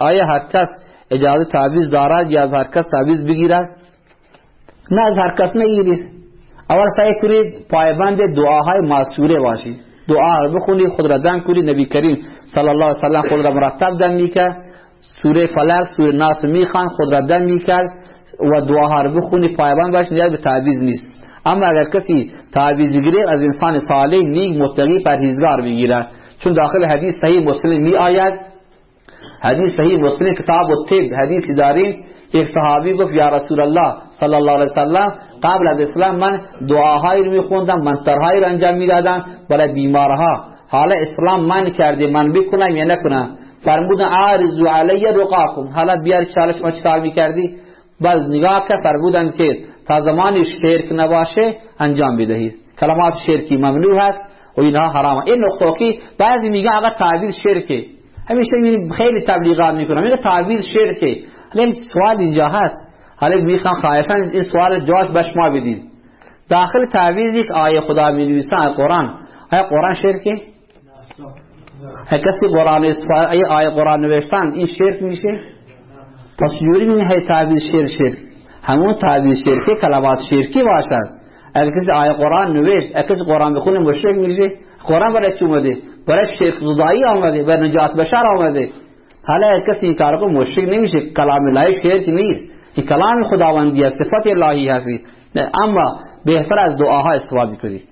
آیا هر کس اجازه تعویز دارد یا هر کس تعویز بگیرد؟ نه از هر کس نگیرید. اول سعی کنید پایبند دعاهای معصوره باشید. دعا بخونید خود را دم کنید. نبی کریم صلی الله علیه وسلم خود را مرتب دم می‌کرد. سوره فلق سوره ناس می‌خوان خود را دم می‌کرد و دعاها رو بخونید. پایبند باشید نیاز به تعویز نیست. اما اگر کسی تعویز گیره از انسان صالح نیک متقی پرهیزگار بگیرد چون داخل حدیث صحیح مسلم می آید حدیث صحیح مسلم کتاب الطب حدیثی داریم یک صحابی گفت یا رسول الله صلی الله علیه وسلم قبل از اسلام من دعاهایی رو میخوندم منترهایی رو انجام می‌دادم برای بیمارها حالا اسلام من کرده من بکنم یا نکنم فرمودن عارض علی رقاکم حالا بیار چالش ما چکار می‌کردی بعد نگاه که فرمودن که تا زمانی شرک نباشه انجام بدهید کلمات شرکی ممنوع هست و اینها حرامه این نقطه که بعضی میگن اگر تعبیر شرکه همیشه خیلی تبلیغات می‌کنم. میگه تعبیر شرکه حالا سوال اینجا هست. حالا می‌خوام خواهشان این سوال جواش به شما بدید داخل تعویز یک آیه خدا می نویسن قرآن. آیا قرآن شرکه هر کسی قرآن ای آیه قرآن نوشتن این شرک میشه؟ پس جوری می های تعویز شرک شرک همون تعویز شرکی کلمات شرکی باشد؟ اگر کسی آیه قرآن نوشت اگر کسی قرآن بخونه مشرک میشه. قرآن برای چی اومده برای شرک زدایی آمده برای نجات بشر آمده حالا کسی این کار کو مشرک نمیشه کلام الله شرک نیست این کلام خداوندی است صفت الهی هستی اما بهتر از دعاها استفاده کنید